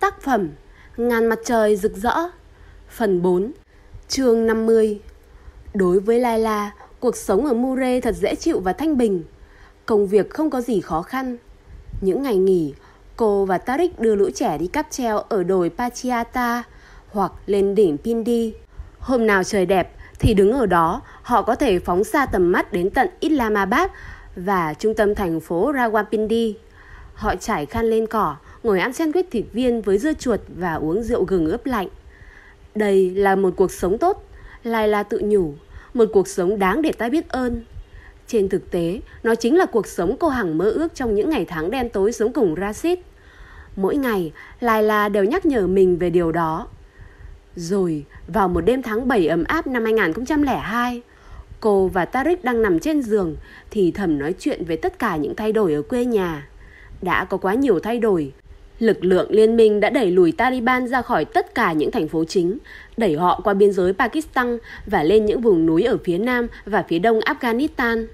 Tác phẩm Ngàn mặt trời rực rỡ Phần 4 Chương 50 Đối với Laila, cuộc sống ở Mure thật dễ chịu và thanh bình. Công việc không có gì khó khăn. Những ngày nghỉ, cô và Tariq đưa lũ trẻ đi cáp treo ở đồi Pachiata hoặc lên đỉnh Pindi. Hôm nào trời đẹp thì đứng ở đó, họ có thể phóng xa tầm mắt đến tận Islamabad và trung tâm thành phố Rawalpindi. Họ trải khăn lên cỏ, ngồi ăn sandwich thịt viên với dưa chuột và uống rượu gừng ướp lạnh. Đây là một cuộc sống tốt, Lai La tự nhủ, một cuộc sống đáng để ta biết ơn. Trên thực tế, nó chính là cuộc sống cô Hằng mơ ước trong những ngày tháng đen tối sống cùng Rashid. Mỗi ngày, Lai La đều nhắc nhở mình về điều đó. Rồi, vào một đêm tháng 7 ấm áp năm 2002, cô và Tarik đang nằm trên giường thì thầm nói chuyện về tất cả những thay đổi ở quê nhà. Đã có quá nhiều thay đổi, Lực lượng liên minh đã đẩy lùi Taliban ra khỏi tất cả những thành phố chính, đẩy họ qua biên giới Pakistan và lên những vùng núi ở phía nam và phía đông Afghanistan.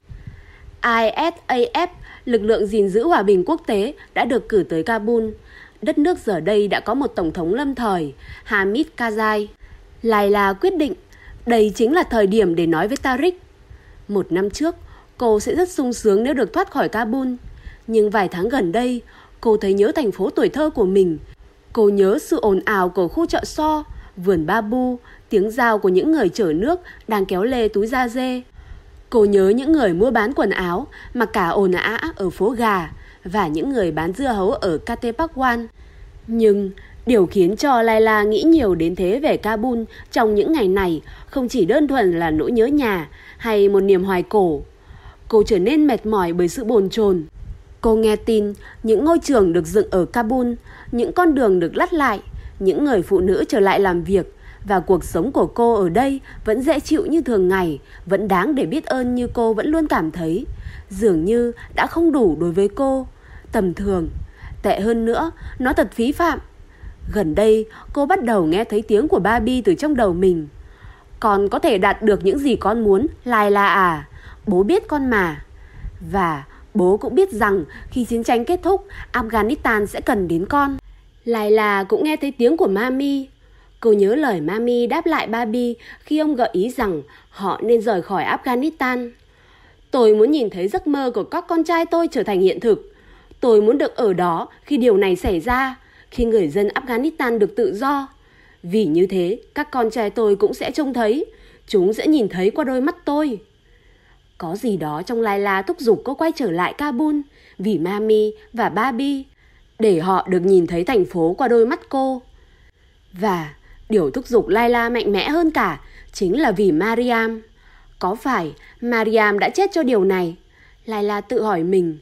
ISAF, lực lượng gìn giữ hòa bình quốc tế, đã được cử tới Kabul. Đất nước giờ đây đã có một tổng thống lâm thời, Hamid Karzai. Lại là quyết định, đây chính là thời điểm để nói với Tariq. Một năm trước, cô sẽ rất sung sướng nếu được thoát khỏi Kabul. Nhưng vài tháng gần đây, Cô thấy nhớ thành phố tuổi thơ của mình. Cô nhớ sự ồn ào của khu chợ so, vườn ba bu, tiếng rào của những người chở nước đang kéo lê túi da dê. Cô nhớ những người mua bán quần áo mặc cả ồn ã ở phố gà và những người bán dưa hấu ở Kate Park One. Nhưng điều khiến cho Laila nghĩ nhiều đến thế về Kabul trong những ngày này không chỉ đơn thuần là nỗi nhớ nhà hay một niềm hoài cổ. Cô trở nên mệt mỏi bởi sự bồn chồn Cô nghe tin những ngôi trường được dựng ở Kabul, những con đường được lắt lại, những người phụ nữ trở lại làm việc và cuộc sống của cô ở đây vẫn dễ chịu như thường ngày, vẫn đáng để biết ơn như cô vẫn luôn cảm thấy. Dường như đã không đủ đối với cô, tầm thường. Tệ hơn nữa, nó thật phí phạm. Gần đây, cô bắt đầu nghe thấy tiếng của Barbie từ trong đầu mình. Con có thể đạt được những gì con muốn, lai la à. Bố biết con mà. Và Bố cũng biết rằng khi chiến tranh kết thúc, Afghanistan sẽ cần đến con. Lại là cũng nghe thấy tiếng của Mami. Cô nhớ lời Mami đáp lại Babi khi ông gợi ý rằng họ nên rời khỏi Afghanistan. Tôi muốn nhìn thấy giấc mơ của các con trai tôi trở thành hiện thực. Tôi muốn được ở đó khi điều này xảy ra, khi người dân Afghanistan được tự do. Vì như thế, các con trai tôi cũng sẽ trông thấy, chúng sẽ nhìn thấy qua đôi mắt tôi. Có gì đó trong Lai La thúc giục cô quay trở lại Kabul vì Mami và Babi để họ được nhìn thấy thành phố qua đôi mắt cô. Và điều thúc giục Laila mạnh mẽ hơn cả chính là vì Mariam. Có phải Mariam đã chết cho điều này? Laila tự hỏi mình.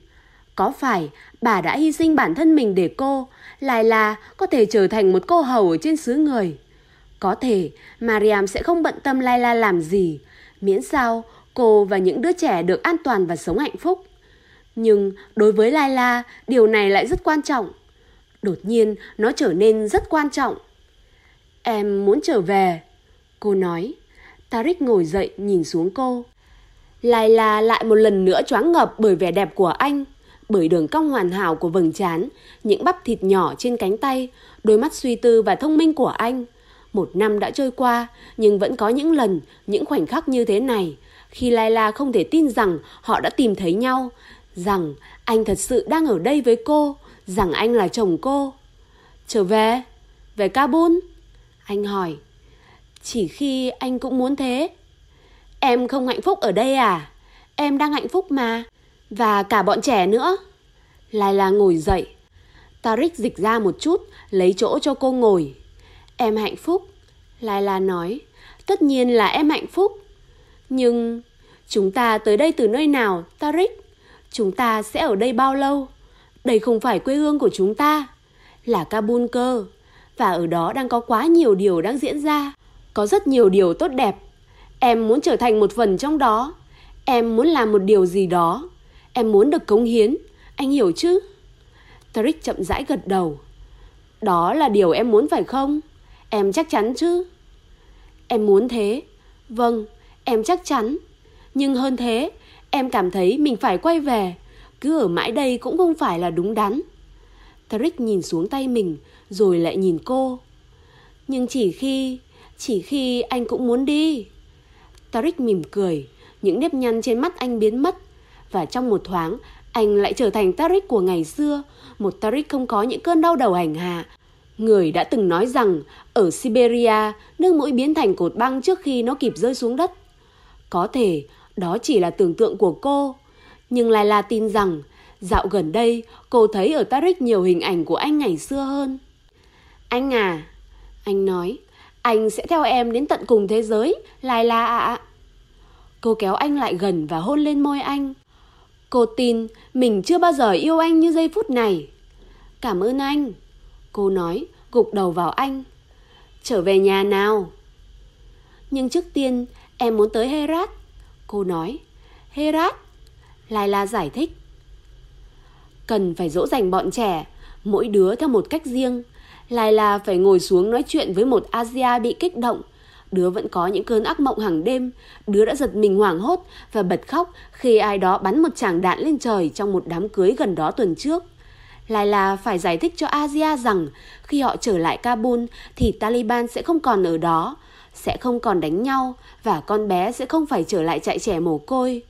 Có phải bà đã hy sinh bản thân mình để cô, Laila có thể trở thành một cô hầu ở trên xứ người? Có thể Mariam sẽ không bận tâm Laila làm gì, miễn sao cô và những đứa trẻ được an toàn và sống hạnh phúc. Nhưng đối với Laila, điều này lại rất quan trọng. Đột nhiên, nó trở nên rất quan trọng. Em muốn trở về, cô nói. tarik ngồi dậy nhìn xuống cô. Laila lại một lần nữa choáng ngập bởi vẻ đẹp của anh, bởi đường cong hoàn hảo của vầng trán, những bắp thịt nhỏ trên cánh tay, đôi mắt suy tư và thông minh của anh. Một năm đã trôi qua, nhưng vẫn có những lần, những khoảnh khắc như thế này, khi Layla không thể tin rằng họ đã tìm thấy nhau, rằng anh thật sự đang ở đây với cô, rằng anh là chồng cô. Trở về? Về Kabul? Anh hỏi. Chỉ khi anh cũng muốn thế. Em không hạnh phúc ở đây à? Em đang hạnh phúc mà. Và cả bọn trẻ nữa. Layla ngồi dậy. Tariq dịch ra một chút, lấy chỗ cho cô ngồi. Em hạnh phúc. Layla nói. Tất nhiên là em hạnh phúc. Nhưng chúng ta tới đây từ nơi nào, Tarik? Chúng ta sẽ ở đây bao lâu? Đây không phải quê hương của chúng ta, là Kabul cơ. Và ở đó đang có quá nhiều điều đang diễn ra. Có rất nhiều điều tốt đẹp. Em muốn trở thành một phần trong đó. Em muốn làm một điều gì đó. Em muốn được cống hiến. Anh hiểu chứ? Tarik chậm rãi gật đầu. Đó là điều em muốn phải không? Em chắc chắn chứ? Em muốn thế. Vâng, Em chắc chắn. Nhưng hơn thế, em cảm thấy mình phải quay về. Cứ ở mãi đây cũng không phải là đúng đắn. Tariq nhìn xuống tay mình rồi lại nhìn cô. Nhưng chỉ khi, chỉ khi anh cũng muốn đi. Tariq mỉm cười, những nếp nhăn trên mắt anh biến mất. Và trong một thoáng, anh lại trở thành Tariq của ngày xưa, một Tariq không có những cơn đau đầu hành hạ. Người đã từng nói rằng ở Siberia, nước mũi biến thành cột băng trước khi nó kịp rơi xuống đất. Có thể đó chỉ là tưởng tượng của cô, nhưng Laila tin rằng dạo gần đây cô thấy ở tarik nhiều hình ảnh của anh ngày xưa hơn. Anh à, anh nói, anh sẽ theo em đến tận cùng thế giới, Laila ạ. Cô kéo anh lại gần và hôn lên môi anh. Cô tin mình chưa bao giờ yêu anh như giây phút này. Cảm ơn anh. Cô nói, gục đầu vào anh. Trở về nhà nào. Nhưng trước tiên, em muốn tới Herat. Cô nói, Herat. Laila giải thích. Cần phải dỗ dành bọn trẻ, mỗi đứa theo một cách riêng. Laila phải ngồi xuống nói chuyện với một Asia bị kích động. Đứa vẫn có những cơn ác mộng hàng đêm. Đứa đã giật mình hoảng hốt và bật khóc khi ai đó bắn một tràng đạn lên trời trong một đám cưới gần đó tuần trước. Laila phải giải thích cho Asia rằng khi họ trở lại Kabul thì Taliban sẽ không còn ở đó, sẽ không còn đánh nhau và con bé sẽ không phải trở lại trại trẻ mồ côi.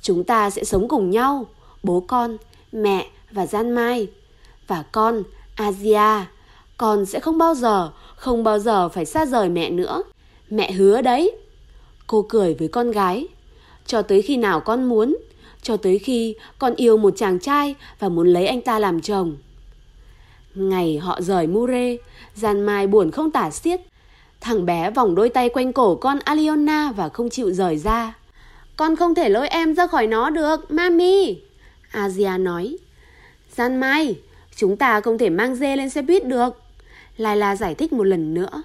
Chúng ta sẽ sống cùng nhau, bố con, mẹ và Gian Mai. Và con, Asia, con sẽ không bao giờ, không bao giờ phải xa rời mẹ nữa. Mẹ hứa đấy. Cô cười với con gái. Cho tới khi nào con muốn, cho tới khi con yêu một chàng trai và muốn lấy anh ta làm chồng. Ngày họ rời Mure, Gian Mai buồn không tả xiết. Thằng bé vòng đôi tay quanh cổ con Aliona và không chịu rời ra. Con không thể lôi em ra khỏi nó được, Mami. Asia nói. Gian Mai, chúng ta không thể mang dê lên xe buýt được. Laila giải thích một lần nữa.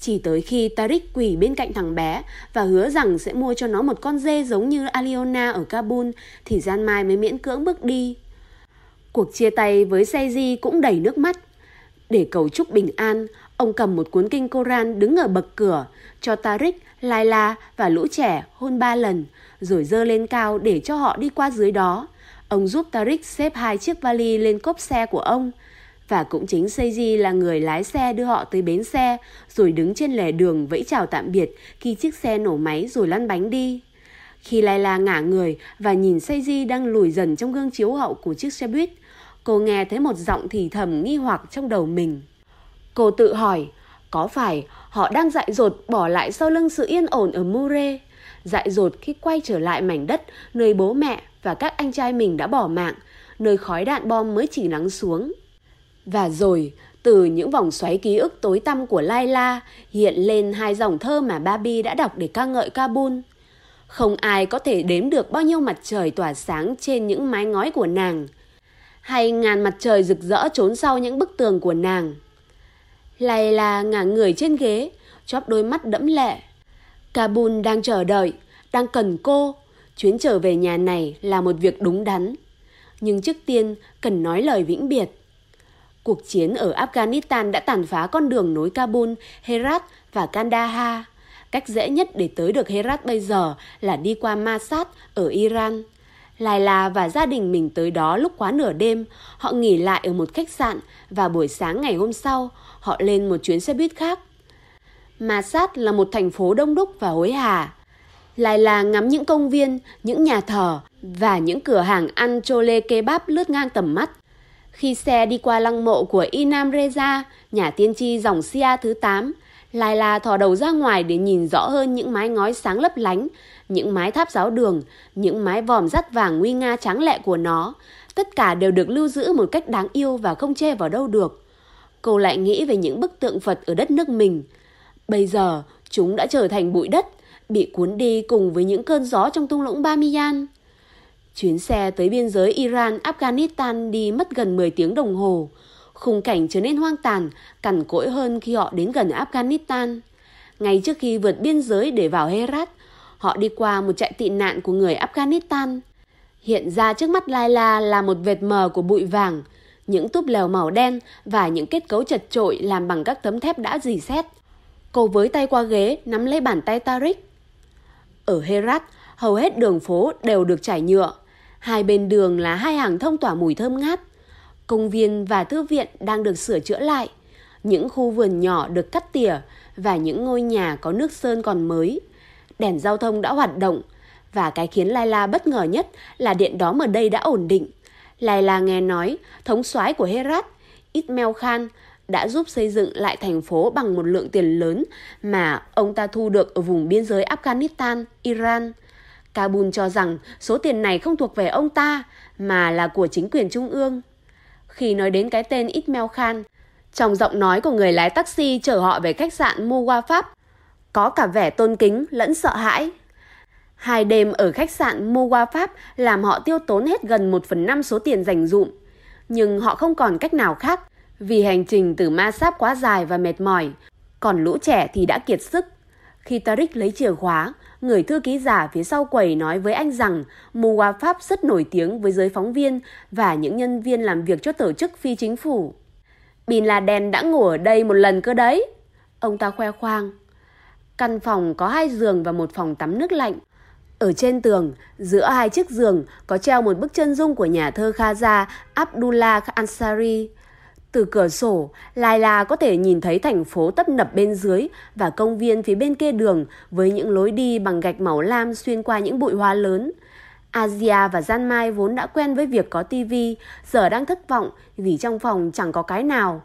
Chỉ tới khi Tariq quỳ bên cạnh thằng bé và hứa rằng sẽ mua cho nó một con dê giống như Aliona ở Kabul thì Gian Mai mới miễn cưỡng bước đi. Cuộc chia tay với Seiji cũng đầy nước mắt. Để cầu chúc bình an, ông cầm một cuốn kinh Koran đứng ở bậc cửa cho Tariq, Laila và lũ trẻ hôn ba lần rồi dơ lên cao để cho họ đi qua dưới đó. Ông giúp Tariq xếp hai chiếc vali lên cốp xe của ông – và cũng chính Seiji là người lái xe đưa họ tới bến xe, rồi đứng trên lề đường vẫy chào tạm biệt khi chiếc xe nổ máy rồi lăn bánh đi. Khi Laila ngả người và nhìn Seiji đang lùi dần trong gương chiếu hậu của chiếc xe buýt, cô nghe thấy một giọng thì thầm nghi hoặc trong đầu mình. Cô tự hỏi, có phải họ đang dại dột bỏ lại sau lưng sự yên ổn ở Mure? Dại dột khi quay trở lại mảnh đất nơi bố mẹ và các anh trai mình đã bỏ mạng, nơi khói đạn bom mới chỉ lắng xuống. Và rồi, từ những vòng xoáy ký ức tối tăm của Laila hiện lên hai dòng thơ mà Babi đã đọc để ca ngợi Kabul. Không ai có thể đếm được bao nhiêu mặt trời tỏa sáng trên những mái ngói của nàng, hay ngàn mặt trời rực rỡ trốn sau những bức tường của nàng. Laila ngả người trên ghế, chóp đôi mắt đẫm lệ. Kabul đang chờ đợi, đang cần cô. Chuyến trở về nhà này là một việc đúng đắn. Nhưng trước tiên cần nói lời vĩnh biệt. Cuộc chiến ở Afghanistan đã tàn phá con đường nối Kabul, Herat và Kandahar. Cách dễ nhất để tới được Herat bây giờ là đi qua Masat ở Iran. Lai La và gia đình mình tới đó lúc quá nửa đêm, họ nghỉ lại ở một khách sạn và buổi sáng ngày hôm sau, họ lên một chuyến xe buýt khác. Masad là một thành phố đông đúc và hối hả. Lai La ngắm những công viên, những nhà thờ và những cửa hàng ăn chole kebab lướt ngang tầm mắt. Khi xe đi qua lăng mộ của Inam Reza, nhà tiên tri dòng Sia thứ 8, Laila thò đầu ra ngoài để nhìn rõ hơn những mái ngói sáng lấp lánh, những mái tháp giáo đường, những mái vòm rắt vàng nguy nga tráng lệ của nó. Tất cả đều được lưu giữ một cách đáng yêu và không chê vào đâu được. Cô lại nghĩ về những bức tượng Phật ở đất nước mình. Bây giờ, chúng đã trở thành bụi đất, bị cuốn đi cùng với những cơn gió trong tung lũng Bamiyan. Chuyến xe tới biên giới Iran-Afghanistan đi mất gần 10 tiếng đồng hồ. Khung cảnh trở nên hoang tàn, cằn cỗi hơn khi họ đến gần Afghanistan. Ngay trước khi vượt biên giới để vào Herat, họ đi qua một trại tị nạn của người Afghanistan. Hiện ra trước mắt Laila là một vệt mờ của bụi vàng, những túp lều màu đen và những kết cấu chật trội làm bằng các tấm thép đã dì xét. Cô với tay qua ghế, nắm lấy bàn tay Tariq. Ở Herat, hầu hết đường phố đều được trải nhựa. Hai bên đường là hai hàng thông tỏa mùi thơm ngát. Công viên và thư viện đang được sửa chữa lại. Những khu vườn nhỏ được cắt tỉa và những ngôi nhà có nước sơn còn mới. Đèn giao thông đã hoạt động và cái khiến Layla bất ngờ nhất là điện đóm ở đây đã ổn định. Layla nghe nói thống soái của Herat, Ismail Khan đã giúp xây dựng lại thành phố bằng một lượng tiền lớn mà ông ta thu được ở vùng biên giới Afghanistan, Iran. Kabul cho rằng số tiền này không thuộc về ông ta mà là của chính quyền trung ương. Khi nói đến cái tên Ismail Khan, trong giọng nói của người lái taxi chở họ về khách sạn Muwa Pháp, có cả vẻ tôn kính lẫn sợ hãi. Hai đêm ở khách sạn Muwa Pháp làm họ tiêu tốn hết gần 1 phần 5 số tiền dành dụm. Nhưng họ không còn cách nào khác vì hành trình từ ma sáp quá dài và mệt mỏi. Còn lũ trẻ thì đã kiệt sức. Khi Tariq lấy chìa khóa, người thư ký giả phía sau quầy nói với anh rằng Muwa Pháp rất nổi tiếng với giới phóng viên và những nhân viên làm việc cho tổ chức phi chính phủ. Bin Laden đã ngủ ở đây một lần cơ đấy. Ông ta khoe khoang. Căn phòng có hai giường và một phòng tắm nước lạnh. Ở trên tường, giữa hai chiếc giường có treo một bức chân dung của nhà thơ Khaza Abdullah Ansari. Từ cửa sổ, Laila có thể nhìn thấy thành phố tấp nập bên dưới và công viên phía bên kia đường với những lối đi bằng gạch màu lam xuyên qua những bụi hoa lớn. Asia và Gian Mai vốn đã quen với việc có tivi, giờ đang thất vọng vì trong phòng chẳng có cái nào.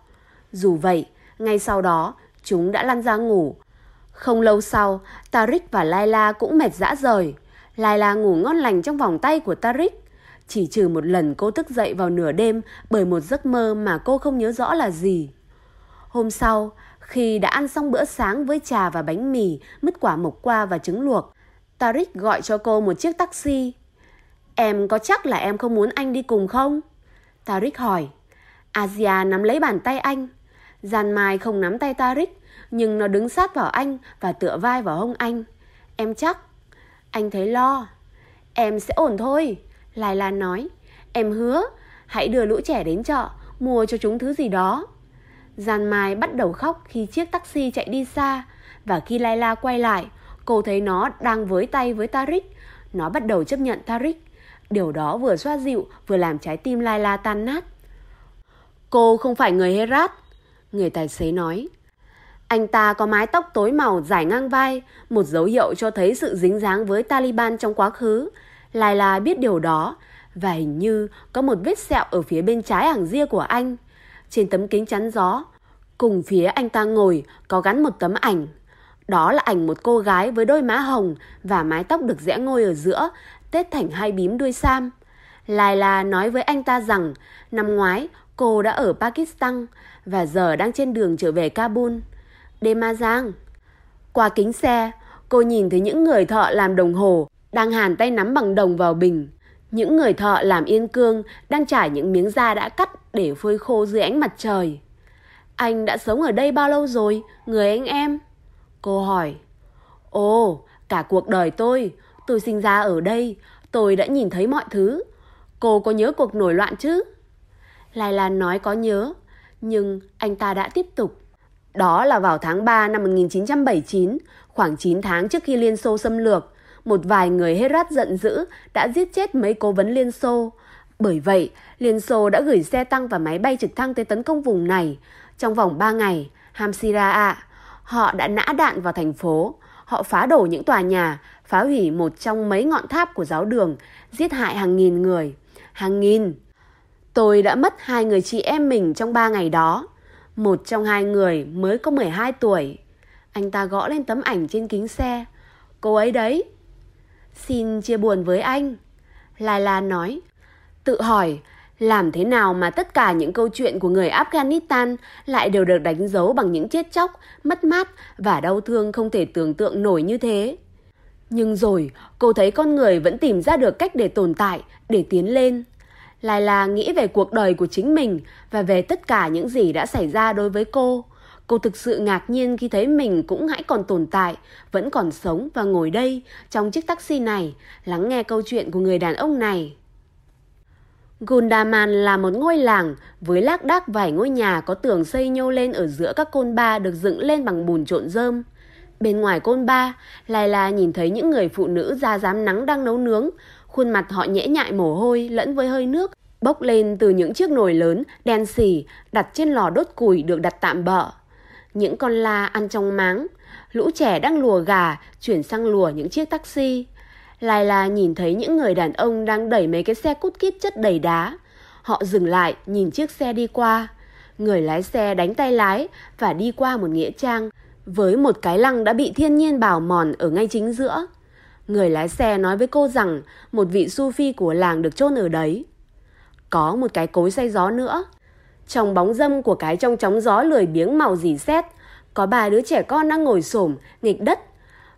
Dù vậy, ngay sau đó, chúng đã lăn ra ngủ. Không lâu sau, Tarik và Laila cũng mệt dã rời. Laila ngủ ngon lành trong vòng tay của Tarik, Chỉ trừ một lần cô thức dậy vào nửa đêm bởi một giấc mơ mà cô không nhớ rõ là gì. Hôm sau, khi đã ăn xong bữa sáng với trà và bánh mì, mứt quả mộc qua và trứng luộc, Tarik gọi cho cô một chiếc taxi. Em có chắc là em không muốn anh đi cùng không? Tarik hỏi. Asia nắm lấy bàn tay anh. Gian Mai không nắm tay Tarik nhưng nó đứng sát vào anh và tựa vai vào hông anh. Em chắc. Anh thấy lo. Em sẽ ổn thôi. Lai Lan nói. Em hứa, hãy đưa lũ trẻ đến chợ, mua cho chúng thứ gì đó. Gian Mai bắt đầu khóc khi chiếc taxi chạy đi xa. Và khi Laila quay lại, cô thấy nó đang với tay với tarik Nó bắt đầu chấp nhận tarik Điều đó vừa xoa dịu, vừa làm trái tim Laila tan nát. Cô không phải người Herat, người tài xế nói. Anh ta có mái tóc tối màu dài ngang vai, một dấu hiệu cho thấy sự dính dáng với Taliban trong quá khứ. Laila biết điều đó, và hình như có một vết sẹo ở phía bên trái hàng ria của anh. Trên tấm kính chắn gió, cùng phía anh ta ngồi có gắn một tấm ảnh. Đó là ảnh một cô gái với đôi má hồng và mái tóc được rẽ ngôi ở giữa, tết thành hai bím đuôi sam. Laila nói với anh ta rằng năm ngoái cô đã ở Pakistan và giờ đang trên đường trở về Kabul. Đêm Ma Giang. Qua kính xe, cô nhìn thấy những người thợ làm đồng hồ đang hàn tay nắm bằng đồng vào bình. Những người thợ làm yên cương đang trải những miếng da đã cắt để phơi khô dưới ánh mặt trời. Anh đã sống ở đây bao lâu rồi, người anh em? Cô hỏi. Ồ, cả cuộc đời tôi, tôi sinh ra ở đây, tôi đã nhìn thấy mọi thứ. Cô có nhớ cuộc nổi loạn chứ? Lai Lan nói có nhớ, nhưng anh ta đã tiếp tục. Đó là vào tháng 3 năm 1979, khoảng 9 tháng trước khi Liên Xô xâm lược, một vài người Herat giận dữ đã giết chết mấy cố vấn Liên Xô. Bởi vậy, Liên Xô đã gửi xe tăng và máy bay trực thăng tới tấn công vùng này. Trong vòng 3 ngày, Hamsira ạ, họ đã nã đạn vào thành phố. Họ phá đổ những tòa nhà, phá hủy một trong mấy ngọn tháp của giáo đường, giết hại hàng nghìn người. Hàng nghìn. Tôi đã mất hai người chị em mình trong ba ngày đó. Một trong hai người mới có 12 tuổi. Anh ta gõ lên tấm ảnh trên kính xe. Cô ấy đấy. Xin chia buồn với anh. Lai La nói. Tự hỏi, làm thế nào mà tất cả những câu chuyện của người Afghanistan lại đều được đánh dấu bằng những chết chóc, mất mát và đau thương không thể tưởng tượng nổi như thế? Nhưng rồi, cô thấy con người vẫn tìm ra được cách để tồn tại, để tiến lên. Laila nghĩ về cuộc đời của chính mình và về tất cả những gì đã xảy ra đối với cô. Cô thực sự ngạc nhiên khi thấy mình cũng hãy còn tồn tại, vẫn còn sống và ngồi đây trong chiếc taxi này, lắng nghe câu chuyện của người đàn ông này. Gundaman là một ngôi làng với lác đác vài ngôi nhà có tường xây nhô lên ở giữa các côn ba được dựng lên bằng bùn trộn rơm. Bên ngoài côn ba, Laila nhìn thấy những người phụ nữ da dám nắng đang nấu nướng, khuôn mặt họ nhễ nhại mồ hôi lẫn với hơi nước. bốc lên từ những chiếc nồi lớn đen xì đặt trên lò đốt củi được đặt tạm bợ. Những con la ăn trong máng, lũ trẻ đang lùa gà chuyển sang lùa những chiếc taxi. Lai la nhìn thấy những người đàn ông đang đẩy mấy cái xe cút kít chất đầy đá. Họ dừng lại nhìn chiếc xe đi qua. Người lái xe đánh tay lái và đi qua một nghĩa trang với một cái lăng đã bị thiên nhiên bào mòn ở ngay chính giữa. Người lái xe nói với cô rằng một vị Sufi của làng được chôn ở đấy. Có một cái cối xay gió nữa. Trong bóng dâm của cái trong chóng gió lười biếng màu dì xét, có ba đứa trẻ con đang ngồi xổm nghịch đất.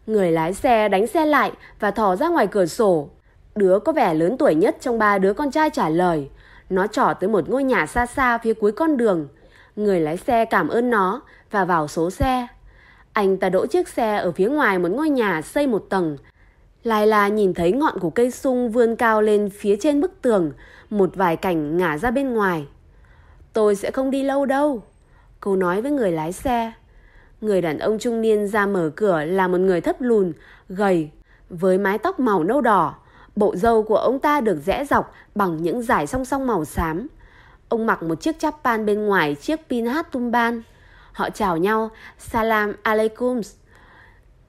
Người lái xe đánh xe lại và thò ra ngoài cửa sổ. Đứa có vẻ lớn tuổi nhất trong ba đứa con trai trả lời. Nó trỏ tới một ngôi nhà xa xa phía cuối con đường. Người lái xe cảm ơn nó và vào số xe. Anh ta đỗ chiếc xe ở phía ngoài một ngôi nhà xây một tầng. Lai La nhìn thấy ngọn của cây sung vươn cao lên phía trên bức tường, một vài cảnh ngả ra bên ngoài. Tôi sẽ không đi lâu đâu, cô nói với người lái xe. Người đàn ông trung niên ra mở cửa là một người thấp lùn, gầy, với mái tóc màu nâu đỏ. Bộ râu của ông ta được rẽ dọc bằng những dải song song màu xám. Ông mặc một chiếc chắp pan bên ngoài chiếc pin hát tumban. Họ chào nhau, salam aleikum.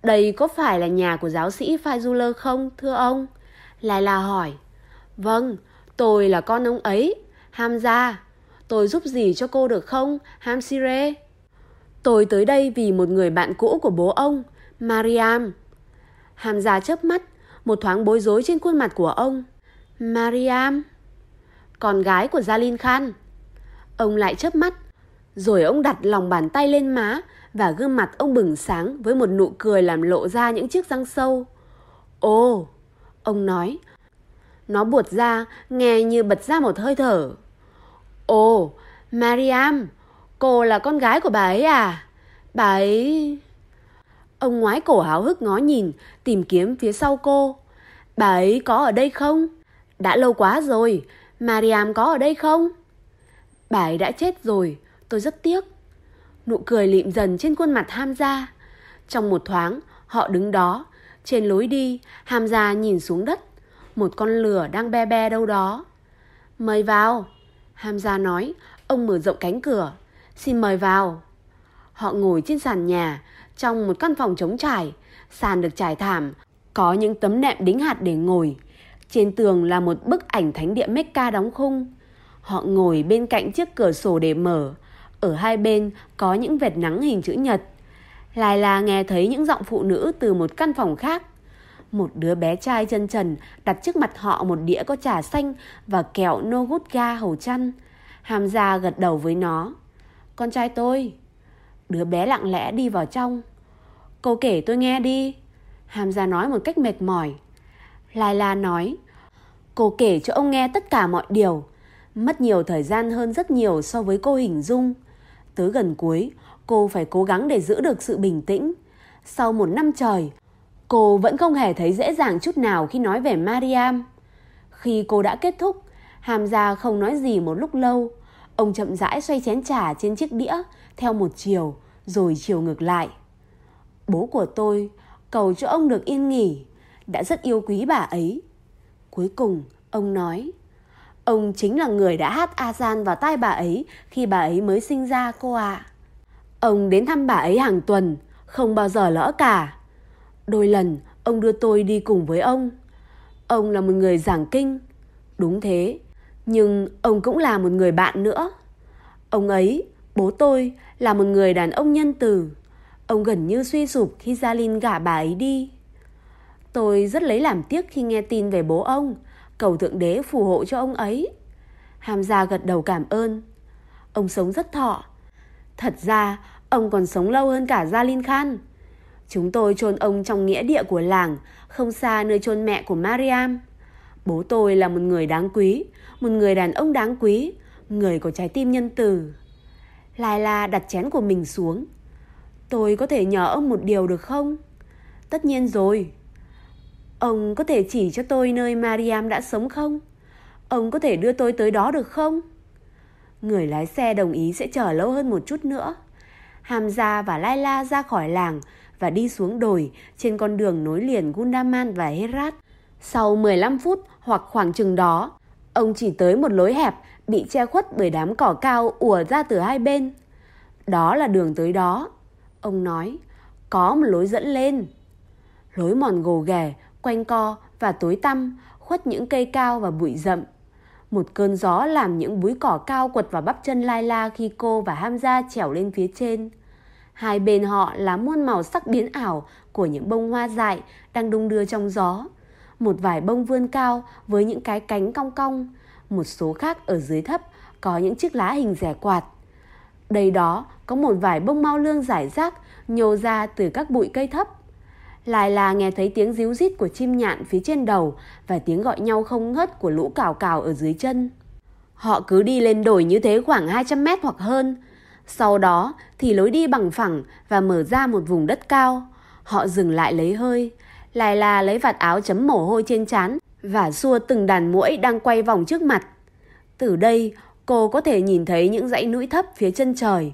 Đây có phải là nhà của giáo sĩ Faizuller không, thưa ông? Lai La hỏi. Vâng, tôi là con ông ấy, Hamza. Tôi giúp gì cho cô được không, Hamsire? Tôi tới đây vì một người bạn cũ của bố ông, Mariam. Hamza chớp mắt, một thoáng bối rối trên khuôn mặt của ông. Mariam? Con gái của Jalin Khan. Ông lại chớp mắt, rồi ông đặt lòng bàn tay lên má và gương mặt ông bừng sáng với một nụ cười làm lộ ra những chiếc răng sâu. Ồ, ông nói. Nó buột ra, nghe như bật ra một hơi thở. Ồ, Mariam, cô là con gái của bà ấy à? Bà ấy... Ông ngoái cổ háo hức ngó nhìn, tìm kiếm phía sau cô. Bà ấy có ở đây không? Đã lâu quá rồi, Mariam có ở đây không? Bà ấy đã chết rồi, tôi rất tiếc. Nụ cười lịm dần trên khuôn mặt Hamza. Trong một thoáng, họ đứng đó. Trên lối đi, Hamza nhìn xuống đất. Một con lửa đang be be đâu đó. Mời vào. Hamza nói, ông mở rộng cánh cửa. Xin mời vào. Họ ngồi trên sàn nhà, trong một căn phòng trống trải. Sàn được trải thảm, có những tấm nệm đính hạt để ngồi. Trên tường là một bức ảnh thánh địa Mecca đóng khung. Họ ngồi bên cạnh chiếc cửa sổ để mở. Ở hai bên có những vệt nắng hình chữ nhật. Lai La nghe thấy những giọng phụ nữ từ một căn phòng khác. Một đứa bé trai chân trần đặt trước mặt họ một đĩa có trà xanh và kẹo nô gút ga hầu chăn. Hamza gật đầu với nó. Con trai tôi. Đứa bé lặng lẽ đi vào trong. Cô kể tôi nghe đi. Hamza nói một cách mệt mỏi. Lai La nói. Cô kể cho ông nghe tất cả mọi điều. Mất nhiều thời gian hơn rất nhiều so với cô hình dung. Tới gần cuối, cô phải cố gắng để giữ được sự bình tĩnh. Sau một năm trời, cô vẫn không hề thấy dễ dàng chút nào khi nói về Mariam. Khi cô đã kết thúc, Hamza không nói gì một lúc lâu. Ông chậm rãi xoay chén trà trên chiếc đĩa theo một chiều, rồi chiều ngược lại. Bố của tôi cầu cho ông được yên nghỉ, đã rất yêu quý bà ấy. Cuối cùng, ông nói, ông chính là người đã hát Azan vào tai bà ấy khi bà ấy mới sinh ra cô ạ. À. Ông đến thăm bà ấy hàng tuần, không bao giờ lỡ cả. Đôi lần, ông đưa tôi đi cùng với ông. Ông là một người giảng kinh. Đúng thế, nhưng ông cũng là một người bạn nữa. Ông ấy, bố tôi, là một người đàn ông nhân từ. Ông gần như suy sụp khi Gia Linh gả bà ấy đi. Tôi rất lấy làm tiếc khi nghe tin về bố ông, cầu Thượng Đế phù hộ cho ông ấy. Hamza gật đầu cảm ơn. Ông sống rất thọ. Thật ra, ông còn sống lâu hơn cả Gia Linh Khan. Chúng tôi chôn ông trong nghĩa địa của làng, không xa nơi chôn mẹ của Mariam. Bố tôi là một người đáng quý, một người đàn ông đáng quý, người có trái tim nhân từ. Lai La đặt chén của mình xuống. Tôi có thể nhờ ông một điều được không? Tất nhiên rồi. Ông có thể chỉ cho tôi nơi Mariam đã sống không? Ông có thể đưa tôi tới đó được không? Người lái xe đồng ý sẽ chờ lâu hơn một chút nữa. Hamza và Laila ra khỏi làng và đi xuống đồi trên con đường nối liền Gundaman và Herat. Sau 15 phút hoặc khoảng chừng đó, Ông chỉ tới một lối hẹp bị che khuất bởi đám cỏ cao ùa ra từ hai bên. Đó là đường tới đó. Ông nói, có một lối dẫn lên. Lối mòn gồ ghề, quanh co và tối tăm, khuất những cây cao và bụi rậm. Một cơn gió làm những búi cỏ cao quật vào bắp chân Lai La khi cô và Hamza trèo lên phía trên. Hai bên họ là muôn màu sắc biến ảo của những bông hoa dại đang đung đưa trong gió. Một vài bông vươn cao với những cái cánh cong cong, một số khác ở dưới thấp có những chiếc lá hình rẻ quạt. Đây đó có một vài bông mau lương giải rác nhô ra từ các bụi cây thấp. Lại là nghe thấy tiếng ríu rít của chim nhạn phía trên đầu và tiếng gọi nhau không ngớt của lũ cào cào ở dưới chân. Họ cứ đi lên đồi như thế khoảng 200 mét hoặc hơn. Sau đó thì lối đi bằng phẳng và mở ra một vùng đất cao. Họ dừng lại lấy hơi. Lại là lấy vạt áo chấm mồ hôi trên trán và xua từng đàn muỗi đang quay vòng trước mặt. Từ đây, cô có thể nhìn thấy những dãy núi thấp phía chân trời,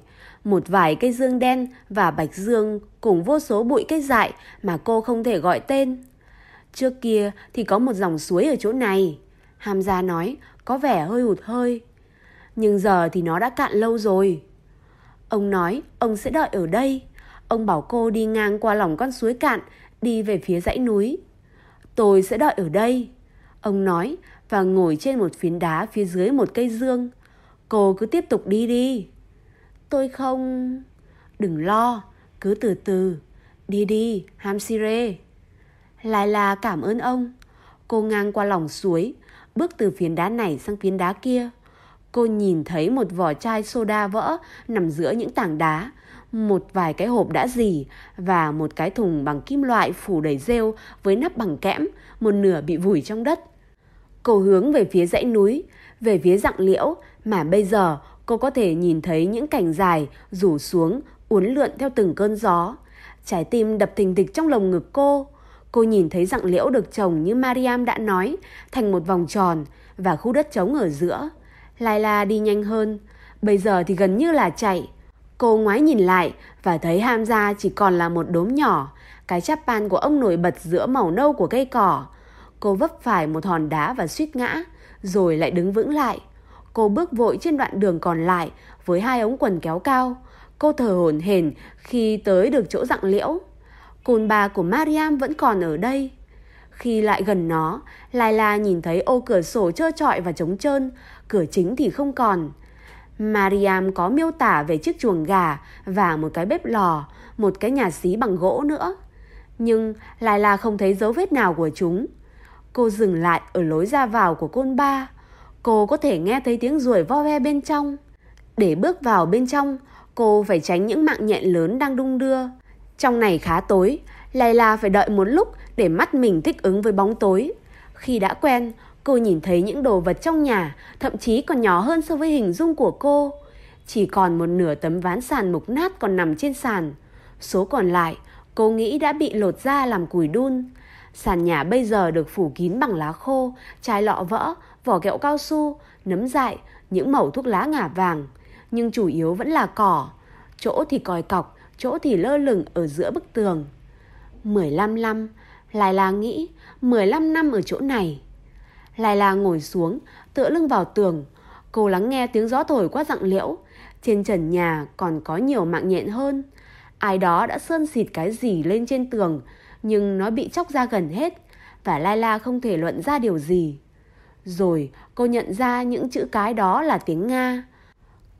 một vài cây dương đen và bạch dương cùng vô số bụi cây dại mà cô không thể gọi tên. Trước kia thì có một dòng suối ở chỗ này. Hamza nói, có vẻ hơi hụt hơi. Nhưng giờ thì nó đã cạn lâu rồi. Ông nói ông sẽ đợi ở đây. Ông bảo cô đi ngang qua lòng con suối cạn, đi về phía dãy núi. Tôi sẽ đợi ở đây. Ông nói và ngồi trên một phiến đá phía dưới một cây dương. Cô cứ tiếp tục đi đi. Tôi không... Đừng lo, cứ từ từ. Đi đi, Hamsire. Lại là cảm ơn ông. Cô ngang qua lòng suối, bước từ phiến đá này sang phiến đá kia. Cô nhìn thấy một vỏ chai soda vỡ nằm giữa những tảng đá, một vài cái hộp đã dì và một cái thùng bằng kim loại phủ đầy rêu với nắp bằng kẽm, một nửa bị vùi trong đất. Cô hướng về phía dãy núi, về phía dặng liễu mà bây giờ cô có thể nhìn thấy những cành dài rủ xuống, uốn lượn theo từng cơn gió. Trái tim đập thình thịch trong lồng ngực cô. Cô nhìn thấy dặng liễu được trồng như Mariam đã nói, thành một vòng tròn và khu đất trống ở giữa. Laila đi nhanh hơn, bây giờ thì gần như là chạy. Cô ngoái nhìn lại và thấy Hamza chỉ còn là một đốm nhỏ, cái chắp pan của ông nổi bật giữa màu nâu của cây cỏ. Cô vấp phải một hòn đá và suýt ngã, rồi lại đứng vững lại. Cô bước vội trên đoạn đường còn lại với hai ống quần kéo cao. Cô thở hổn hển khi tới được chỗ dặng liễu. Cồn bà của Mariam vẫn còn ở đây. Khi lại gần nó, Laila nhìn thấy ô cửa sổ trơ trọi và trống trơn, cửa chính thì không còn. Mariam có miêu tả về chiếc chuồng gà và một cái bếp lò, một cái nhà xí bằng gỗ nữa. Nhưng Laila không thấy dấu vết nào của chúng. Cô dừng lại ở lối ra vào của côn ba. Cô có thể nghe thấy tiếng ruồi vo ve bên trong. Để bước vào bên trong, cô phải tránh những mạng nhện lớn đang đung đưa. Trong này khá tối, Layla phải đợi một lúc để mắt mình thích ứng với bóng tối. Khi đã quen, cô nhìn thấy những đồ vật trong nhà, thậm chí còn nhỏ hơn so với hình dung của cô. Chỉ còn một nửa tấm ván sàn mục nát còn nằm trên sàn. Số còn lại, cô nghĩ đã bị lột ra làm củi đun. Sàn nhà bây giờ được phủ kín bằng lá khô, chai lọ vỡ, vỏ kẹo cao su, nấm dại, những mẩu thuốc lá ngả vàng. Nhưng chủ yếu vẫn là cỏ. Chỗ thì còi cọc, chỗ thì lơ lửng ở giữa bức tường. 15 năm, Lai La nghĩ 15 năm ở chỗ này. Lai La ngồi xuống, tựa lưng vào tường. Cô lắng nghe tiếng gió thổi qua dặng liễu. Trên trần nhà còn có nhiều mạng nhện hơn. Ai đó đã sơn xịt cái gì lên trên tường, nhưng nó bị chóc ra gần hết. Và Lai La không thể luận ra điều gì. Rồi cô nhận ra những chữ cái đó là tiếng Nga.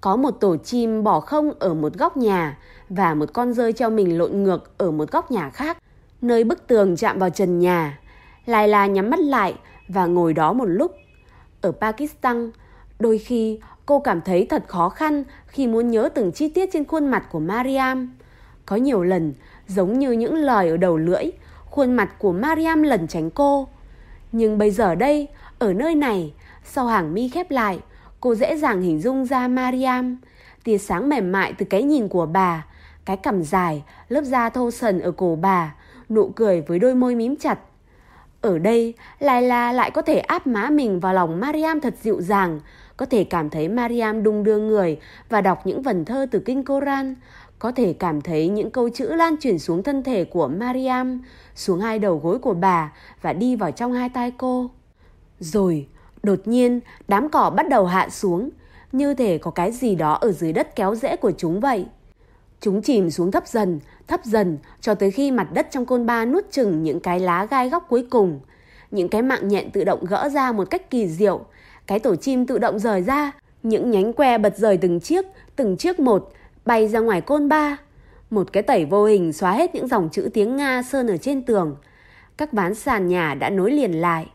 Có một tổ chim bỏ không ở một góc nhà và một con rơi treo mình lộn ngược ở một góc nhà khác, nơi bức tường chạm vào trần nhà. Lai La nhắm mắt lại và ngồi đó một lúc. Ở Pakistan, đôi khi cô cảm thấy thật khó khăn khi muốn nhớ từng chi tiết trên khuôn mặt của Mariam. Có nhiều lần, giống như những lời ở đầu lưỡi, khuôn mặt của Mariam lẩn tránh cô. Nhưng bây giờ đây, ở nơi này, sau hàng mi khép lại, cô dễ dàng hình dung ra Mariam. Tia sáng mềm mại từ cái nhìn của bà, cái cằm dài, lớp da thô sần ở cổ bà, nụ cười với đôi môi mím chặt. Ở đây, Laila lại có thể áp má mình vào lòng Mariam thật dịu dàng, có thể cảm thấy Mariam đung đưa người và đọc những vần thơ từ kinh Koran, có thể cảm thấy những câu chữ lan truyền xuống thân thể của Mariam, xuống hai đầu gối của bà và đi vào trong hai tai cô. Rồi, Đột nhiên, đám cỏ bắt đầu hạ xuống, như thể có cái gì đó ở dưới đất kéo rễ của chúng vậy. Chúng chìm xuống thấp dần, thấp dần cho tới khi mặt đất trong côn ba nuốt chừng những cái lá gai góc cuối cùng. Những cái mạng nhện tự động gỡ ra một cách kỳ diệu, cái tổ chim tự động rời ra, những nhánh que bật rời từng chiếc, từng chiếc một, bay ra ngoài côn ba. Một cái tẩy vô hình xóa hết những dòng chữ tiếng Nga sơn ở trên tường. Các ván sàn nhà đã nối liền lại.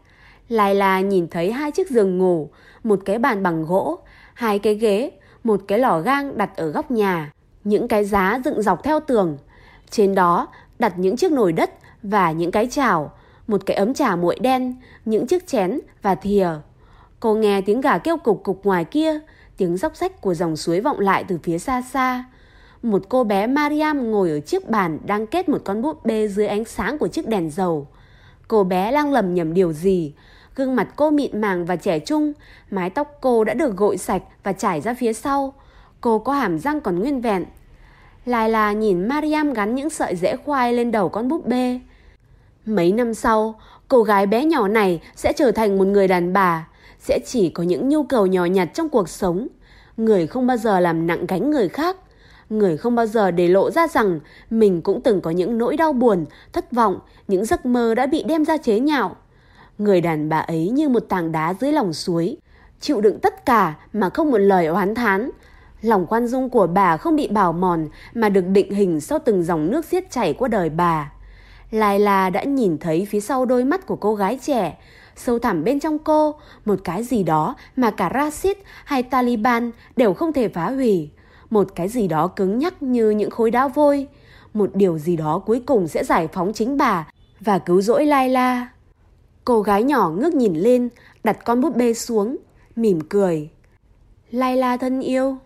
Lai là nhìn thấy hai chiếc giường ngủ, một cái bàn bằng gỗ, hai cái ghế, một cái lò gang đặt ở góc nhà, những cái giá dựng dọc theo tường. Trên đó đặt những chiếc nồi đất và những cái chảo, một cái ấm trà muội đen, những chiếc chén và thìa. Cô nghe tiếng gà kêu cục cục ngoài kia, tiếng róc rách của dòng suối vọng lại từ phía xa xa. Một cô bé Mariam ngồi ở chiếc bàn đang kết một con búp bê dưới ánh sáng của chiếc đèn dầu. Cô bé đang lầm nhầm điều gì, Gương mặt cô mịn màng và trẻ trung, mái tóc cô đã được gội sạch và trải ra phía sau. Cô có hàm răng còn nguyên vẹn. Lai là nhìn Mariam gắn những sợi rễ khoai lên đầu con búp bê. Mấy năm sau, cô gái bé nhỏ này sẽ trở thành một người đàn bà, sẽ chỉ có những nhu cầu nhỏ nhặt trong cuộc sống. Người không bao giờ làm nặng gánh người khác. Người không bao giờ để lộ ra rằng mình cũng từng có những nỗi đau buồn, thất vọng, những giấc mơ đã bị đem ra chế nhạo. Người đàn bà ấy như một tảng đá dưới lòng suối, chịu đựng tất cả mà không một lời oán thán. Lòng quan dung của bà không bị bào mòn mà được định hình sau từng dòng nước xiết chảy qua đời bà. Lai La đã nhìn thấy phía sau đôi mắt của cô gái trẻ, sâu thẳm bên trong cô, một cái gì đó mà cả Rashid hay Taliban đều không thể phá hủy. Một cái gì đó cứng nhắc như những khối đá vôi. Một điều gì đó cuối cùng sẽ giải phóng chính bà và cứu rỗi Layla. Cô gái nhỏ ngước nhìn lên, đặt con búp bê xuống, mỉm cười. Layla thân yêu.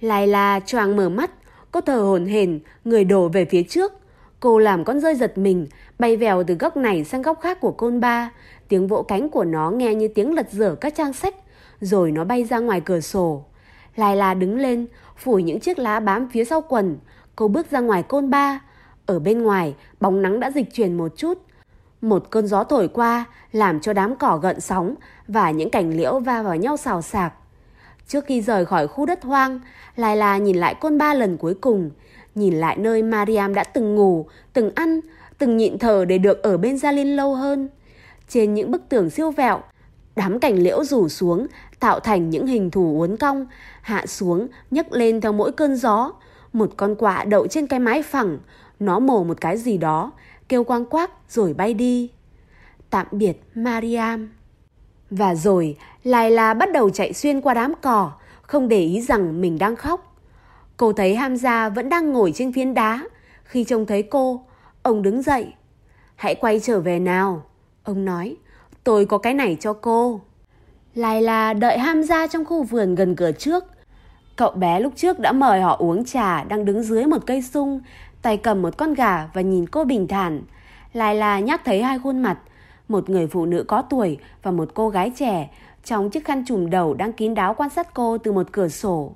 Layla choàng mở mắt, cô thở hổn hển, người đổ về phía trước. Cô làm con rơi giật mình, bay vèo từ góc này sang góc khác của côn ba. Tiếng vỗ cánh của nó nghe như tiếng lật dở các trang sách, rồi nó bay ra ngoài cửa sổ. Lai La đứng lên, phủi những chiếc lá bám phía sau quần. Cô bước ra ngoài côn ba. Ở bên ngoài, bóng nắng đã dịch chuyển một chút. Một cơn gió thổi qua làm cho đám cỏ gợn sóng và những cành liễu va vào nhau xào xạc. Trước khi rời khỏi khu đất hoang, Lai La nhìn lại côn ba lần cuối cùng, nhìn lại nơi Mariam đã từng ngủ, từng ăn, từng nhịn thở để được ở bên Gia Linh lâu hơn. Trên những bức tường siêu vẹo, đám cành liễu rủ xuống, tạo thành những hình thù uốn cong, hạ xuống, nhấc lên theo mỗi cơn gió. Một con quạ đậu trên cái mái phẳng, nó mổ một cái gì đó, kêu quang quác rồi bay đi. Tạm biệt Mariam. Và rồi, Laila bắt đầu chạy xuyên qua đám cỏ, không để ý rằng mình đang khóc. Cô thấy Hamza vẫn đang ngồi trên phiến đá. Khi trông thấy cô, ông đứng dậy. Hãy quay trở về nào. Ông nói, tôi có cái này cho cô. Laila đợi Hamza trong khu vườn gần cửa trước. Cậu bé lúc trước đã mời họ uống trà đang đứng dưới một cây sung tay cầm một con gà và nhìn cô bình thản. Lai là nhắc thấy hai khuôn mặt, một người phụ nữ có tuổi và một cô gái trẻ trong chiếc khăn trùm đầu đang kín đáo quan sát cô từ một cửa sổ.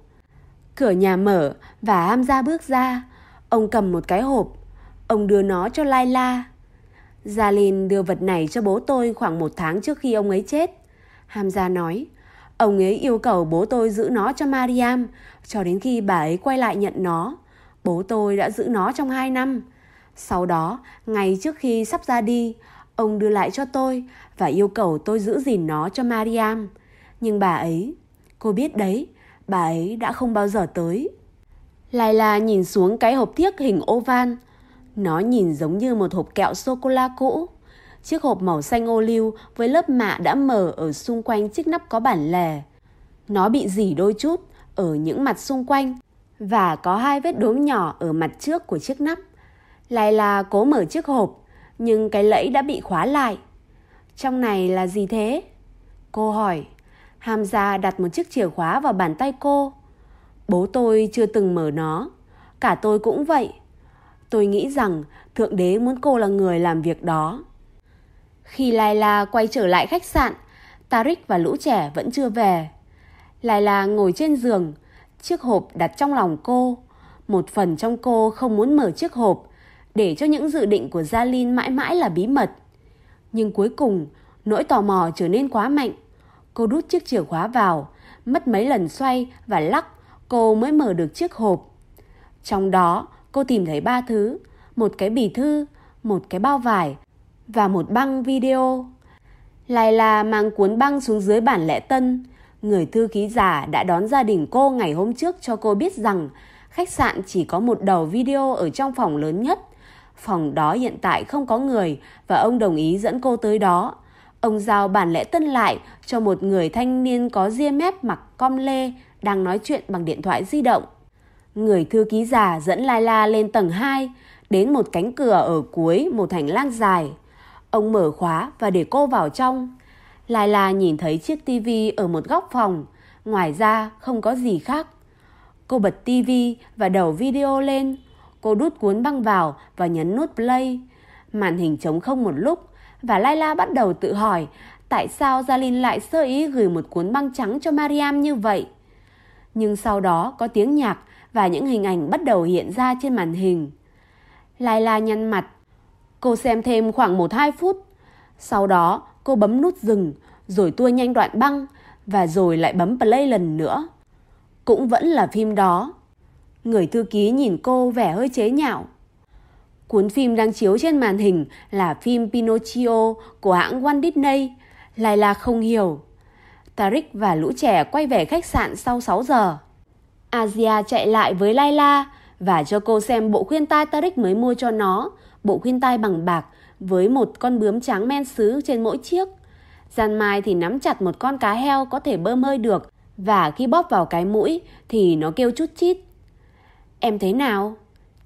Cửa nhà mở và Hamza bước ra. Ông cầm một cái hộp. Ông đưa nó cho Laila. Gia Linh đưa vật này cho bố tôi khoảng một tháng trước khi ông ấy chết. Hamza nói, ông ấy yêu cầu bố tôi giữ nó cho Mariam cho đến khi bà ấy quay lại nhận nó. Bố tôi đã giữ nó trong hai năm. Sau đó, ngày trước khi sắp ra đi, ông đưa lại cho tôi và yêu cầu tôi giữ gìn nó cho Mariam. Nhưng bà ấy, cô biết đấy, bà ấy đã không bao giờ tới. Laila nhìn xuống cái hộp thiếc hình oval. Nó nhìn giống như một hộp kẹo sô-cô-la cũ. Chiếc hộp màu xanh ô liu với lớp mạ đã mờ ở xung quanh chiếc nắp có bản lề. Nó bị dỉ đôi chút ở những mặt xung quanh và có hai vết đốm nhỏ ở mặt trước của chiếc nắp. Lại là cố mở chiếc hộp, nhưng cái lẫy đã bị khóa lại. Trong này là gì thế? Cô hỏi. Hamza đặt một chiếc chìa khóa vào bàn tay cô. Bố tôi chưa từng mở nó. Cả tôi cũng vậy. Tôi nghĩ rằng Thượng Đế muốn cô là người làm việc đó. Khi Laila quay trở lại khách sạn, Tarik và lũ trẻ vẫn chưa về. Laila ngồi trên giường, Chiếc hộp đặt trong lòng cô. Một phần trong cô không muốn mở chiếc hộp để cho những dự định của Gia Linh mãi mãi là bí mật. Nhưng cuối cùng, Nỗi tò mò trở nên quá mạnh. Cô đút chiếc chìa khóa vào, mất mấy lần xoay và lắc, cô mới mở được chiếc hộp. Trong đó, cô tìm thấy ba thứ, một cái bì thư, một cái bao vải và một băng video. Lại là mang cuốn băng xuống dưới bản lễ tân. Người thư ký giả đã đón gia đình cô ngày hôm trước cho cô biết rằng khách sạn chỉ có một đầu video ở trong phòng lớn nhất. Phòng đó hiện tại không có người và ông đồng ý dẫn cô tới đó. Ông giao bản lễ tân lại cho một người thanh niên có ria mép mặc com lê đang nói chuyện bằng điện thoại di động. Người thư ký già dẫn Laila lên tầng 2, đến một cánh cửa ở cuối một hành lang dài. Ông mở khóa và để cô vào trong. Laila nhìn thấy chiếc tivi ở một góc phòng, ngoài ra không có gì khác. Cô bật tivi và đầu video lên. Cô đút cuốn băng vào và nhấn nút play. Màn hình trống không một lúc và Laila bắt đầu tự hỏi tại sao Jalin lại sơ ý gửi một cuốn băng trắng cho Mariam như vậy. Nhưng sau đó có tiếng nhạc và những hình ảnh bắt đầu hiện ra trên màn hình. Laila nhăn mặt. Cô xem thêm khoảng 1-2 phút. Sau đó, cô bấm nút dừng, rồi tua nhanh đoạn băng, và rồi lại bấm play lần nữa. Cũng vẫn là phim đó. Người thư ký nhìn cô vẻ hơi chế nhạo. Cuốn phim đang chiếu trên màn hình là phim Pinocchio của hãng Walt Disney. Laila không hiểu. Tarik và lũ trẻ quay về khách sạn sau 6 giờ. Asia chạy lại với Laila và cho cô xem bộ khuyên tai Tarik mới mua cho nó, bộ khuyên tai bằng bạc với một con bướm trắng men sứ trên mỗi chiếc. Gian Mai thì nắm chặt một con cá heo có thể bơm hơi được và khi bóp vào cái mũi thì nó kêu chút chít. Em thế nào?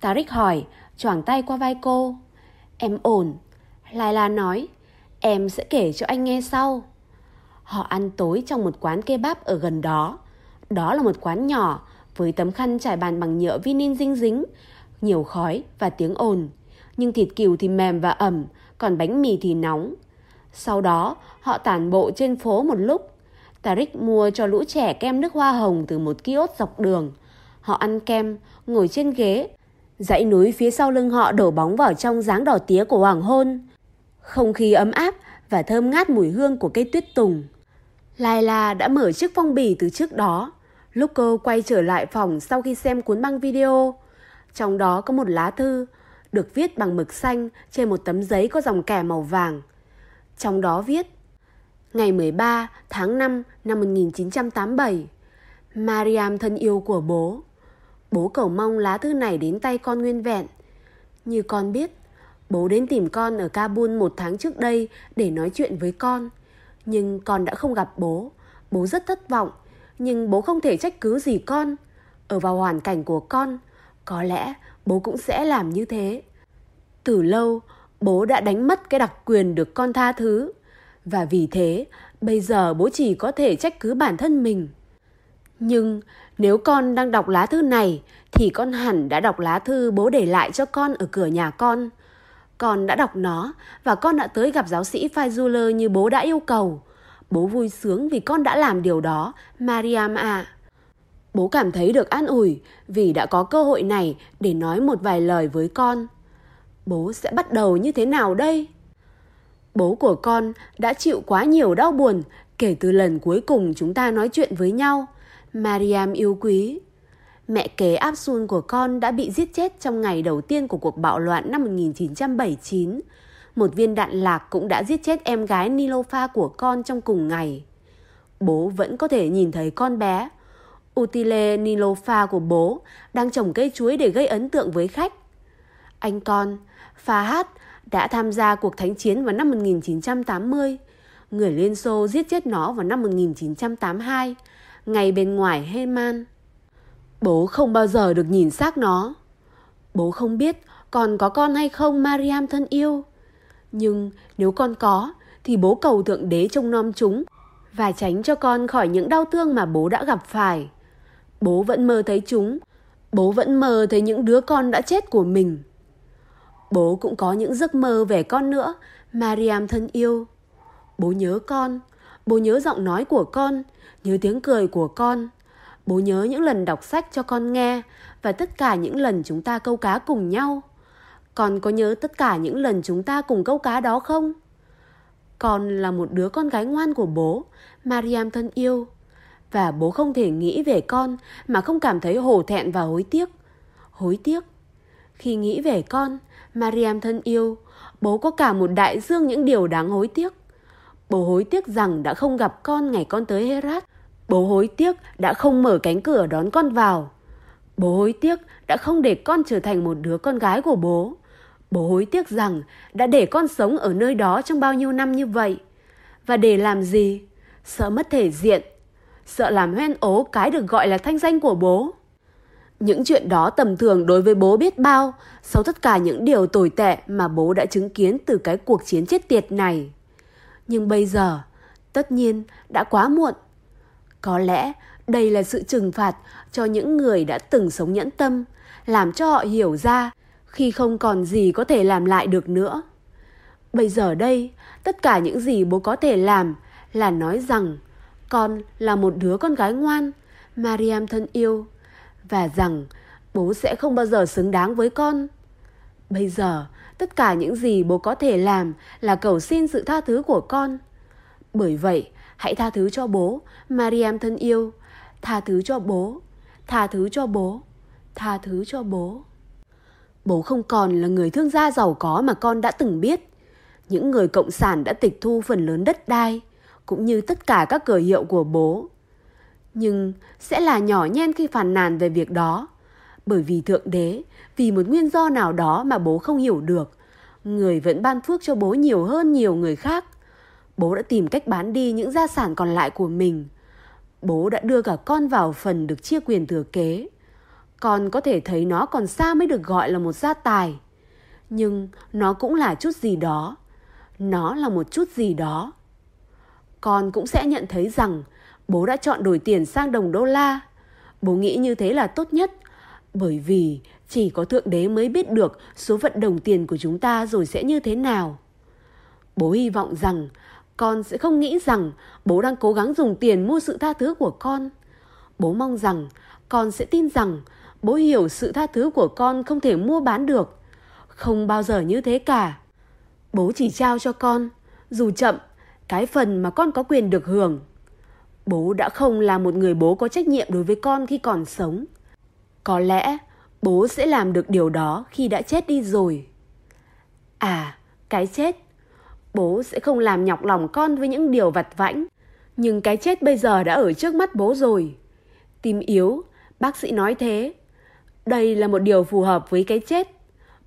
Tarik hỏi, choàng tay qua vai cô. Em ổn. Laila nói, em sẽ kể cho anh nghe sau. Họ ăn tối trong một quán kebab ở gần đó. Đó là một quán nhỏ với tấm khăn trải bàn bằng nhựa vinin dinh dính, nhiều khói và tiếng ồn. Nhưng thịt cừu thì mềm và ẩm, còn bánh mì thì nóng. Sau đó, họ tản bộ trên phố một lúc. tarik mua cho lũ trẻ kem nước hoa hồng từ một kiosk dọc đường. Họ ăn kem, ngồi trên ghế. Dãy núi phía sau lưng họ đổ bóng vào trong dáng đỏ tía của hoàng hôn. Không khí ấm áp và thơm ngát mùi hương của cây tuyết tùng. Laila đã mở chiếc phong bì từ trước đó. Lúc cô quay trở lại phòng sau khi xem cuốn băng video, trong đó có một lá thư được viết bằng mực xanh trên một tấm giấy có dòng kẻ màu vàng. Trong đó viết Ngày 13 tháng 5 năm 1987 Mariam thân yêu của bố. Bố cầu mong lá thư này đến tay con nguyên vẹn. Như con biết Bố đến tìm con ở Kabul một tháng trước đây để nói chuyện với con. Nhưng con đã không gặp bố. Bố rất thất vọng. Nhưng bố không thể trách cứ gì con. Ở vào hoàn cảnh của con, Có lẽ bố cũng sẽ làm như thế. Từ lâu, bố đã đánh mất cái đặc quyền được con tha thứ. Và vì thế, bây giờ bố chỉ có thể trách cứ bản thân mình. Nhưng nếu con đang đọc lá thư này, thì con hẳn đã đọc lá thư bố để lại cho con ở cửa nhà con. Con đã đọc nó và con đã tới gặp giáo sĩ Faizuller như bố đã yêu cầu. Bố vui sướng vì con đã làm điều đó, Mariam à. Bố cảm thấy được an ủi vì đã có cơ hội này để nói một vài lời với con. Bố sẽ bắt đầu như thế nào đây? Bố của con đã chịu quá nhiều đau buồn kể từ lần cuối cùng chúng ta nói chuyện với nhau. Mariam yêu quý. Mẹ kế Absun của con đã bị giết chết trong ngày đầu tiên của cuộc bạo loạn năm 1979. Một viên đạn lạc cũng đã giết chết em gái Nilofa của con trong cùng ngày. Bố vẫn có thể nhìn thấy con bé. Utile Nilofa của bố đang trồng cây chuối để gây ấn tượng với khách. Anh con, Fahad đã tham gia cuộc thánh chiến vào năm 1980. Người Liên Xô giết chết nó vào năm 1982, ngay bên ngoài Heman. Bố không bao giờ được nhìn xác nó. Bố không biết còn có con hay không Mariam thân yêu. Nhưng nếu con có thì bố cầu Thượng Đế trông nom chúng và tránh cho con khỏi những đau thương mà bố đã gặp phải. Bố vẫn mơ thấy chúng. Bố vẫn mơ thấy những đứa con đã chết của mình. Bố cũng có những giấc mơ về con nữa, Mariam thân yêu. Bố nhớ con, bố nhớ giọng nói của con, nhớ tiếng cười của con. Bố nhớ những lần đọc sách cho con nghe và tất cả những lần chúng ta câu cá cùng nhau. Con có nhớ tất cả những lần chúng ta cùng câu cá đó không? Con là một đứa con gái ngoan của bố, Mariam thân yêu. Và bố không thể nghĩ về con mà không cảm thấy hổ thẹn và hối tiếc. Hối tiếc. Khi nghĩ về con, Mariam thân yêu, bố có cả một đại dương những điều đáng hối tiếc. Bố hối tiếc rằng đã không gặp con ngày con tới Herat. Bố hối tiếc đã không mở cánh cửa đón con vào. Bố hối tiếc đã không để con trở thành một đứa con gái của bố. Bố hối tiếc rằng đã để con sống ở nơi đó trong bao nhiêu năm như vậy. Và để làm gì? Sợ mất thể diện. Sợ làm hoen ố cái được gọi là thanh danh của bố. Những chuyện đó tầm thường đối với bố biết bao sau tất cả những điều tồi tệ mà bố đã chứng kiến từ cái cuộc chiến chết tiệt này. Nhưng bây giờ, tất nhiên đã quá muộn. Có lẽ đây là sự trừng phạt cho những người đã từng sống nhẫn tâm, làm cho họ hiểu ra khi không còn gì có thể làm lại được nữa. Bây giờ đây, tất cả những gì bố có thể làm là nói rằng con là một đứa con gái ngoan, Mariam thân yêu, và rằng bố sẽ không bao giờ xứng đáng với con. Bây giờ, tất cả những gì bố có thể làm là cầu xin sự tha thứ của con. Bởi vậy, hãy tha thứ cho bố, Mariam thân yêu, tha thứ cho bố, tha thứ cho bố, tha thứ cho bố. Bố không còn là người thương gia giàu có mà con đã từng biết. Những người cộng sản đã tịch thu phần lớn đất đai, cũng như tất cả các cờ hiệu của bố. Nhưng sẽ là nhỏ nhen khi phàn nàn về việc đó. Bởi vì Thượng Đế, vì một nguyên do nào đó mà bố không hiểu được, người vẫn ban phước cho bố nhiều hơn nhiều người khác. Bố đã tìm cách bán đi những gia sản còn lại của mình. Bố đã đưa cả con vào phần được chia quyền thừa kế. Con có thể thấy nó còn xa mới được gọi là một gia tài. Nhưng nó cũng là chút gì đó. Nó là một chút gì đó. Con cũng sẽ nhận thấy rằng bố đã chọn đổi tiền sang đồng đô la. Bố nghĩ như thế là tốt nhất. Bởi vì chỉ có Thượng Đế mới biết được số phận đồng tiền của chúng ta rồi sẽ như thế nào. Bố hy vọng rằng con sẽ không nghĩ rằng bố đang cố gắng dùng tiền mua sự tha thứ của con. Bố mong rằng con sẽ tin rằng bố hiểu sự tha thứ của con không thể mua bán được. Không bao giờ như thế cả. Bố chỉ trao cho con, dù chậm, cái phần mà con có quyền được hưởng. Bố đã không là một người bố có trách nhiệm đối với con khi còn sống. Có lẽ bố sẽ làm được điều đó khi đã chết đi rồi. À, cái chết. Bố sẽ không làm nhọc lòng con với những điều vặt vãnh. Nhưng cái chết bây giờ đã ở trước mắt bố rồi. Tim yếu, bác sĩ nói thế. Đây là một điều phù hợp với cái chết.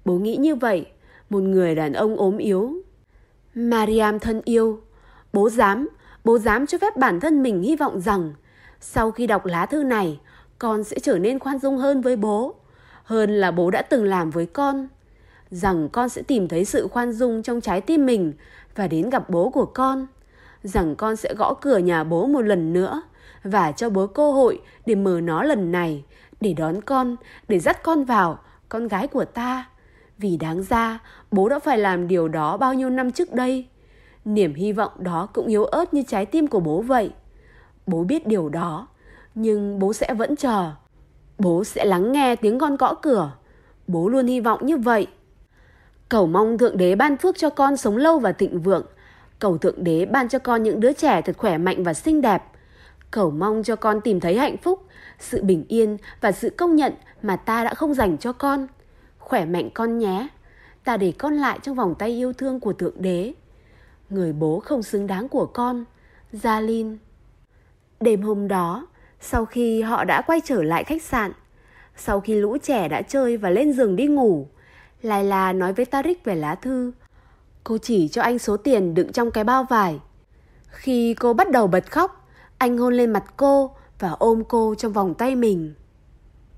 Bố nghĩ như vậy, một người đàn ông ốm yếu. Mariam thân yêu, bố dám, bố dám cho phép bản thân mình hy vọng rằng sau khi đọc lá thư này, con sẽ trở nên khoan dung hơn với bố, hơn là bố đã từng làm với con. Rằng con sẽ tìm thấy sự khoan dung trong trái tim mình và đến gặp bố của con. Rằng con sẽ gõ cửa nhà bố một lần nữa và cho bố cơ hội để mở nó lần này, để đón con, để dắt con vào, con gái của ta. Vì đáng ra, bố đã phải làm điều đó bao nhiêu năm trước đây. Niềm hy vọng đó cũng yếu ớt như trái tim của bố vậy. Bố biết điều đó, nhưng bố sẽ vẫn chờ. Bố sẽ lắng nghe tiếng con gõ cửa. Bố luôn hy vọng như vậy. Cầu mong Thượng Đế ban phước cho con sống lâu và thịnh vượng. Cầu Thượng Đế ban cho con những đứa trẻ thật khỏe mạnh và xinh đẹp. Cầu mong cho con tìm thấy hạnh phúc, sự bình yên và sự công nhận mà ta đã không dành cho con. Khỏe mạnh con nhé. Ta để con lại trong vòng tay yêu thương của Thượng Đế. Người bố không xứng đáng của con. Gia Linh Đêm hôm đó, sau khi họ đã quay trở lại khách sạn, sau khi lũ trẻ đã chơi và lên giường đi ngủ, Lai La nói với Tarik về lá thư. Cô chỉ cho anh số tiền đựng trong cái bao vải. Khi cô bắt đầu bật khóc, anh hôn lên mặt cô và ôm cô trong vòng tay mình.